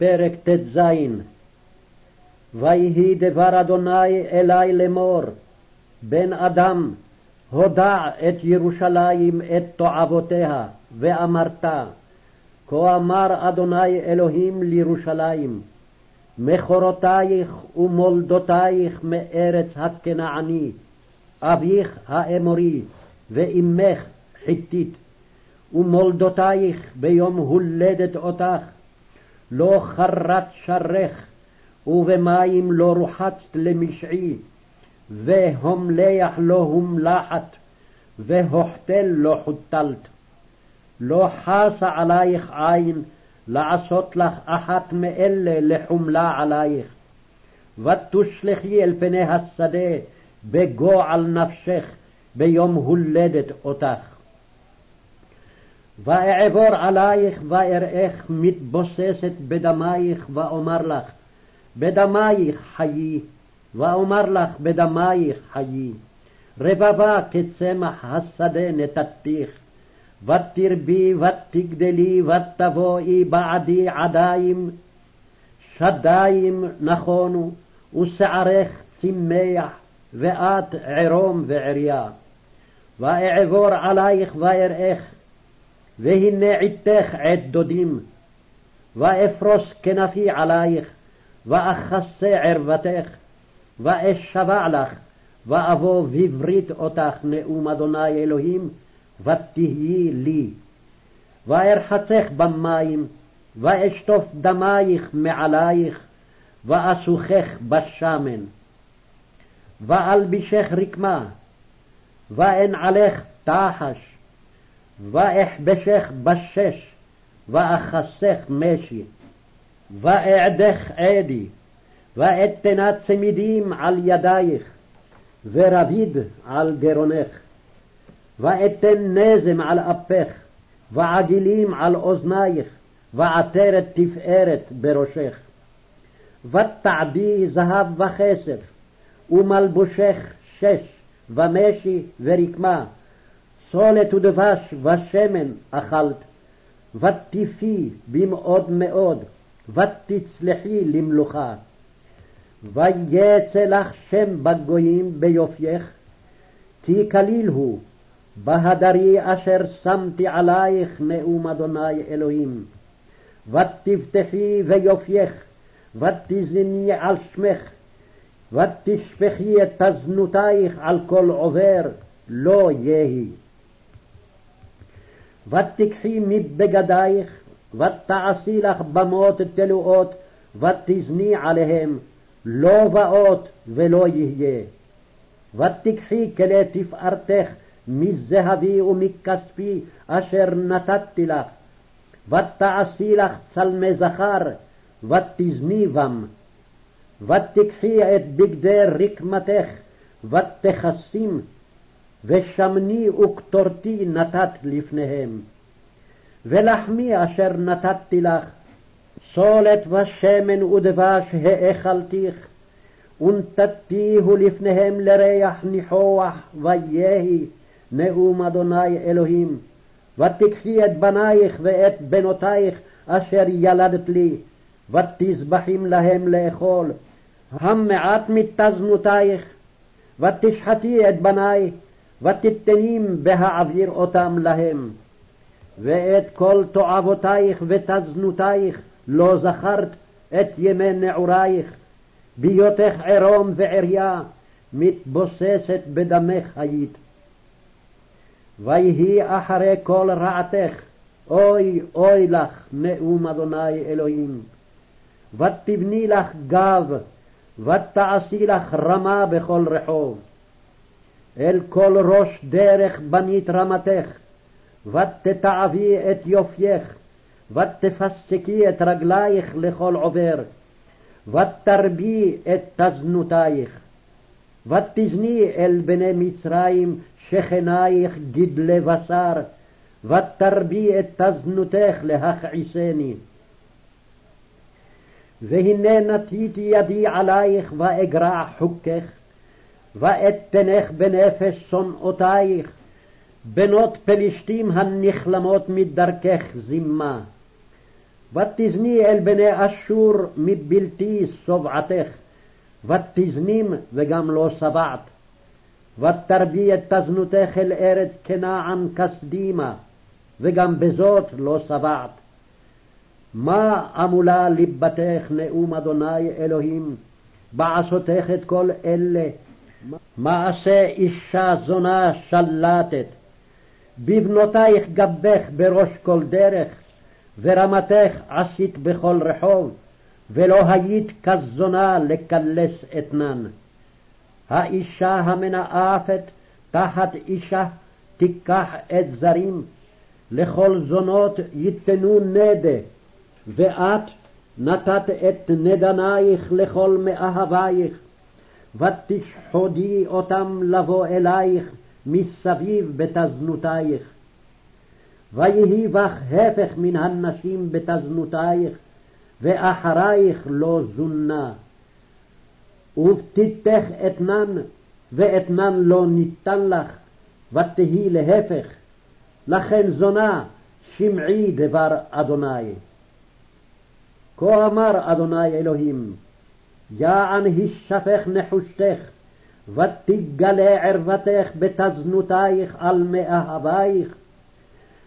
פרק ט"ז ויהי דבר אדוני אלי לאמור, בן אדם, הודע את ירושלים את תועבותיה, ואמרת, כה אמר אדוני אלוהים לירושלים, מכורותייך ומולדותייך מארץ הכנעני, אביך האמורי, ואמך חיתית, ומולדותייך ביום הולדת אותך, לא חרת שרך, ובמים לא רוחצת למשעי, והומלח לא הומלחת, והוחתל לא חוטלת. לא חסה עלייך עין, לעשות לך אחת מאלה לחומלה עלייך. ותושלכי אל פני השדה, בגועל נפשך, ביום הולדת אותך. ואעבור עלייך ואראך מתבוססת בדמייך, ואומר לך, בדמייך חיי, ואומר לך, בדמייך חיי. רבבה כצמח השדה נתתיך, ותרבי ותגדלי ותבואי בעדי עדיים, שדיים נכונו, ושערך צמח, ואת ערום ועריה. ואעבור עלייך ואראך, והנה עתך עת דודים, ואפרוס כנפי עלייך, ואכסה ערוותך, ואשבע לך, ואבוא בברית אותך נאום אדוני אלוהים, ותהיי לי. וארחצך במים, ואשטוף דמייך מעלייך, ואסוכך בשמן. ואלבישך רקמה, ואנעלך תחש, ואכבשך בשש, ואכסך משי, ואעדך עדי, ואתנה צמידים על ידייך, ורביד על גרונך, ואתן נזם על אפך, ועגילים על אוזנייך, ועטרת תפארת בראשך. ותעדי זהב וכסף, ומלבושך שש, ומשי ורקמה, סולת ודבש ושמן אכלת, ותיפי במאוד מאוד, ותצלחי למלוכה. ויצא לך שם בגויים ביופייך, כי כליל הוא, בהדרי אשר שמתי עלייך נאום אדוני אלוהים. ותבטחי ויופייך, ותזני על שמך, ותשפכי את תזנותייך על כל עובר, לא יהי. ותיקחי מבגדייך, ותעשי לך במות תלואות, ותזני עליהם, לא באות ולא יהיה. ותיקחי כלי תפארתך מזהבי ומכספי אשר נתתי לך, ותעשי לך צלמי זכר, ותזני בם. ותיקחי את בגדי רקמתך, ותכסים, ושמני וקטורתי נתת לפניהם. ולחמי אשר נתתי לך, סולת ושמן ודבש האכלתיך, ונתתיהו לפניהם לריח ניחוח, ויהי נאום אדוני אלוהים. ותקחי את בנייך ואת בנותייך אשר ילדת לי, ותזבחים להם לאכול, המעט מתזנותייך, ותשחטי את בני, ותתנים בהעביר אותם להם. ואת כל תועבותייך ותזנותייך לא זכרת את ימי נעורייך, בהיותך ערום ועריה, מתבוססת בדמך היית. ויהי אחרי כל רעתך, אוי אוי לך, נאום אדוני אלוהים. ותבני לך גב, ותעשי לך רמה בכל רחוב. אל כל ראש דרך בנית רמתך, ותתעבי את יופייך, ותפסקי את רגלייך לכל עובר, ותרבי את תזנותייך. ותזני אל בני מצרים שכנייך גדלי בשר, ותרבי את תזנותך להכעיסני. והנה נטיתי ידי עלייך ואגרע חוקך, ואתנך בנפש שונאותייך, בנות פלישתים הנכלמות מדרכך זימה. ותזני אל בני אשור מבלתי שובעתך, ותזנים וגם לא שבעת. ותרבי את תזנותך אל ארץ כנען כסדימה, וגם בזאת לא שבעת. מה עמולה ליבתך נאום אדוני אלוהים, בעשותך את כל אלה, מעשה אישה זונה שלטת. בבנותייך גבך בראש כל דרך, ורמתך עשית בכל רחוב, ולא היית כזונה לקלס אתנן. האישה המנאפת תחת אישה תיקח את זרים, לכל זונות ייתנו נדה, ואת נתת את נדנייך לכל מאהבייך, ותשחודי אותם לבוא אלייך מסביב בתזנותייך. ויהי בך הפך מן הנשים בתזנותייך, ואחרייך לא זונה. ובתיתך אתנן, ואתנן לא ניתן לך, ותהי להפך. לכן זונה, שמעי דבר אדוני. כה אמר אדוני אלוהים, יען הישפך נחושתך, ותגלה ערוותך בתזנותייך על מאהבייך,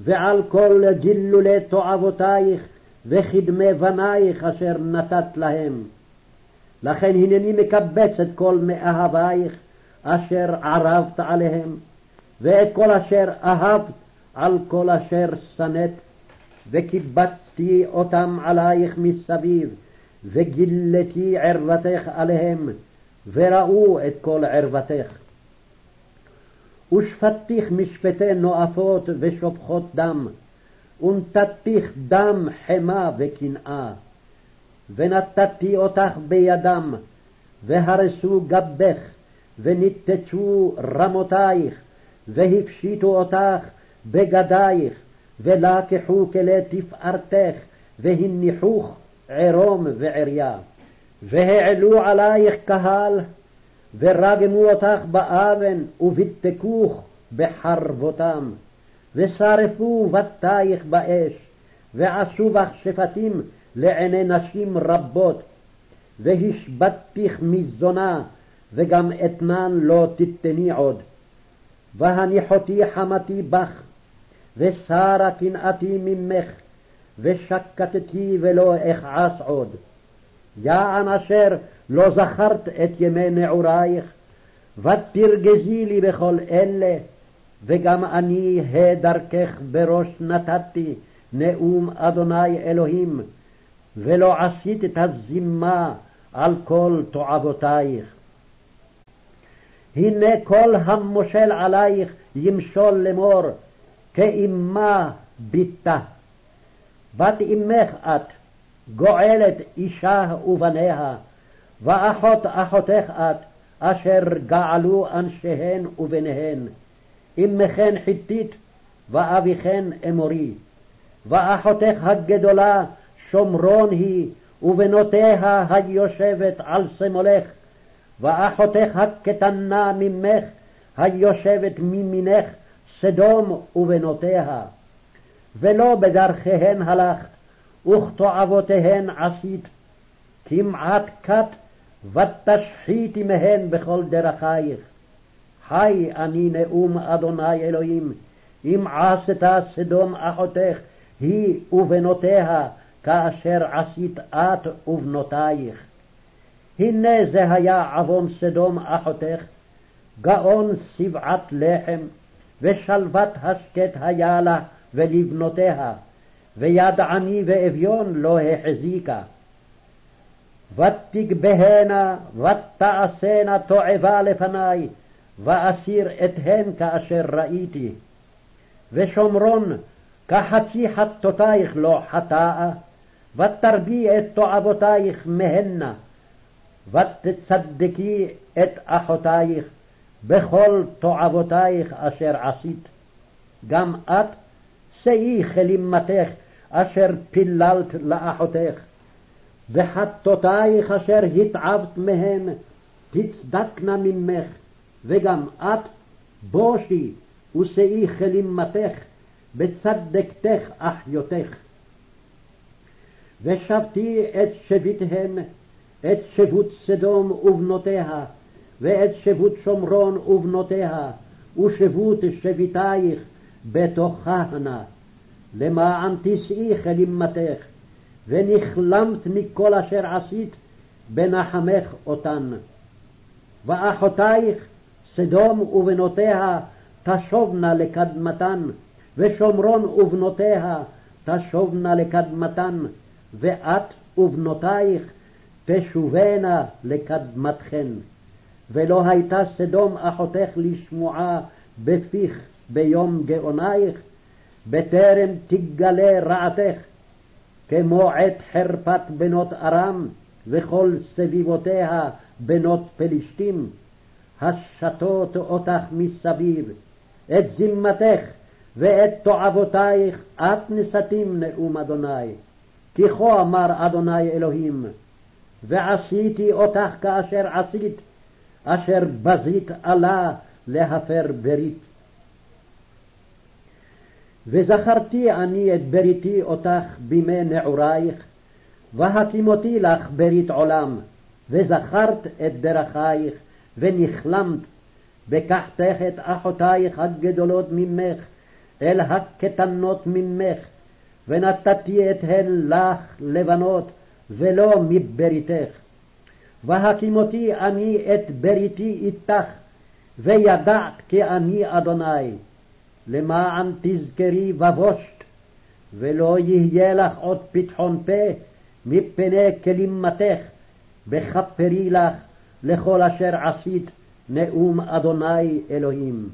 ועל כל גילולי תועבותייך וחדמי בנייך אשר נתת להם. לכן הנני מקבץ את כל מאהבייך אשר ערבת עליהם, ואת כל אשר אהבת על כל אשר שנאת, וקיבצתי אותם עלייך מסביב, וגילתי ערוותך עליהם, וראו את כל ערוותך. ושפטיך משפטי נואפות ושופכות דם, ונתתיך דם חמה וקנאה. ונתתי אותך בידם, והרסו גבך, וניתצו רמותייך, והפשיטו אותך בגדייך, ולקחו כלי תפארתך, והניחוך ערום ועריה. והעלו עלייך קהל, ורגמו אותך באבן, וביתקוך בחרבותם. ושרפו בתייך באש, ועשו בך שפטים לעיני נשים רבות, והשבתיך מזונה, וגם אתנן לא תתני עוד. והניחותי חמתי בך, וסרה קנאתי ממך, ושקטתי ולא אכעס עוד. יען אשר לא זכרת את ימי נעורייך, ותרגזי לי בכל אלה, וגם אני הדרכך בראש נתתי, נאום אדוני אלוהים, ולא עשית את הזימה על כל תועבותייך. הנה כל המושל עלייך ימשול לאמור, כאמה ביתה. בת אמך את, גואלת אישה ובניה, ואחות אחותך את, אשר געלו אנשיהן ובניהן. אמכן חיתית, ואביכן אמורי. ואחותך הגדולה שומרון היא, ובנותיה היושבת על שמאלך, ואחותך הקטנה ממך, היושבת ממינך, סדום ובנותיה. ולא בדרכיהן הלכת, וכתועבותיהן עשית, כמעט כת, ותשחיתי מהן בכל דרכייך. חי אני נאום אדוני אלוהים, אם עשתה סדום אחותך, היא ובנותיה, כאשר עשית את ובנותייך. הנה זה היה עוון סדום אחותך, גאון שבעת לחם, ושלוות השקט היה לה ולבנותיה, ויד עני ואביון לא החזיקה. ותגבהנה ותעשנה תועבה לפניי, ואסיר אתהן כאשר ראיתי. ושומרון כחצי חטאותייך לא חטאה, ותרבי את תועבותייך מהנה, ותצדקי את אחותייך בכל תועבותייך אשר עשית. גם את שאי כלימתך אשר פיללת לאחותך, וחטאותייך אשר התעבת מהן תצדקנה ממך, וגם את בושי ושאי כלימתך בצדקתך אחיותך. ושבתי את שביתהן, את שבות סדום ובנותיה, ואת שבות שומרון ובנותיה, ושבות שביתייך בתוכנה. למען תשאי כלימתך, ונכלמת מכל אשר עשית, בנחמך אותן. ואחותייך, סדום ובנותיה, תשובנה לקדמתן, ושומרון ובנותיה תשובנה לקדמתן, ואת ובנותייך תשובנה לקדמתכן. ולא הייתה סדום אחותך לשמועה בפיך ביום גאונייך, בטרם תגלה רעתך, כמו עת חרפת בנות ארם, וכל סביבותיה בנות פלישתים, השתות אותך מסביב, את זמתך ואת תועבותייך את נשאתים נאום אדוני. כי כה אמר אדוני אלוהים, ועשיתי אותך כאשר עשית, אשר בזית עלה להפר ברית. וזכרתי אני את בריתי אותך בימי נעורייך, והקימותי לך ברית עולם, וזכרת את דרכייך, ונכלמת, וקחתך את אחותייך הגדולות ממך, אל הקטנות ממך, ונתתי את הן לך לבנות, ולא מבריתך. והקימותי אני את בריתי איתך, וידעת כי אני אדוני, למען תזכרי ובושת, ולא יהיה לך עוד פתחון פה מפני כלימתך, וכפרי לך לכל אשר עשית נאום אדוני אלוהים.